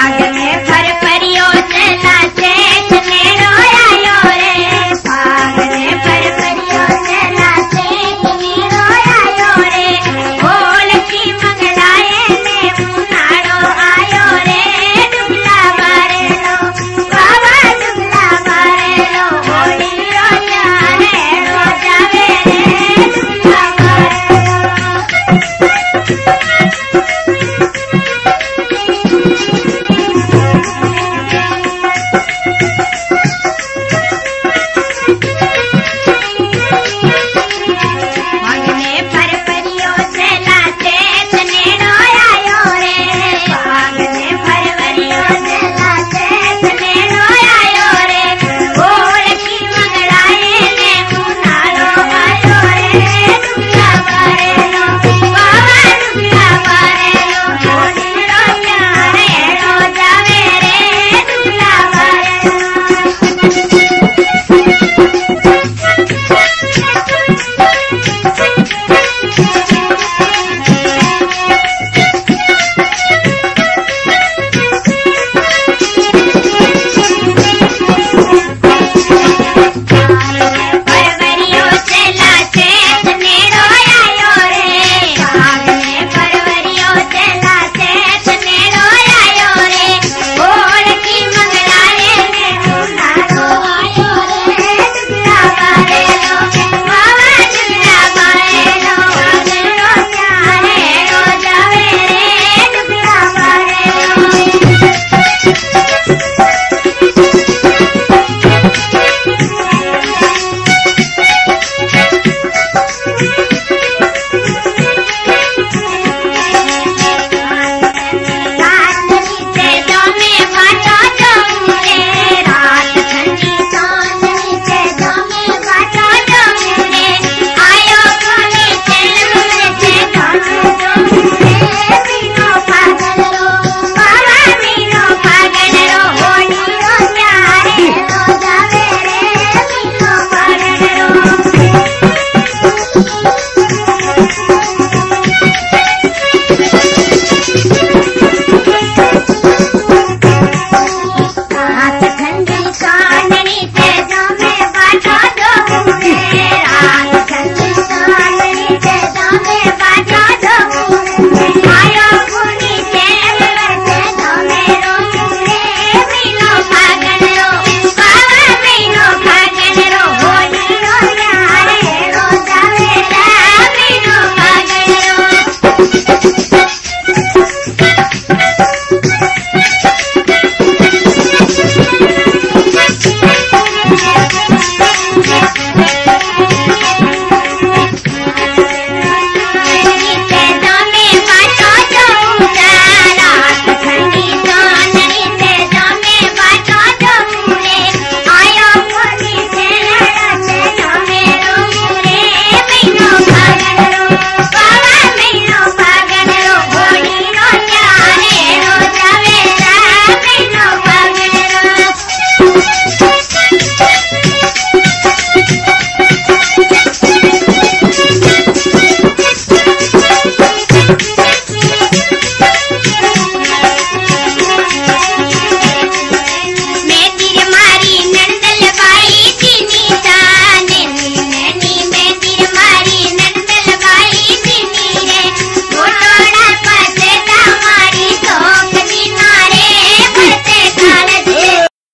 I get answer. Thank you.